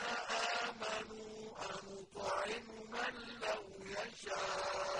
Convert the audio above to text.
آمَنُوا أَنُطْعِمُ مَن لَّوْ يَشَاءُ.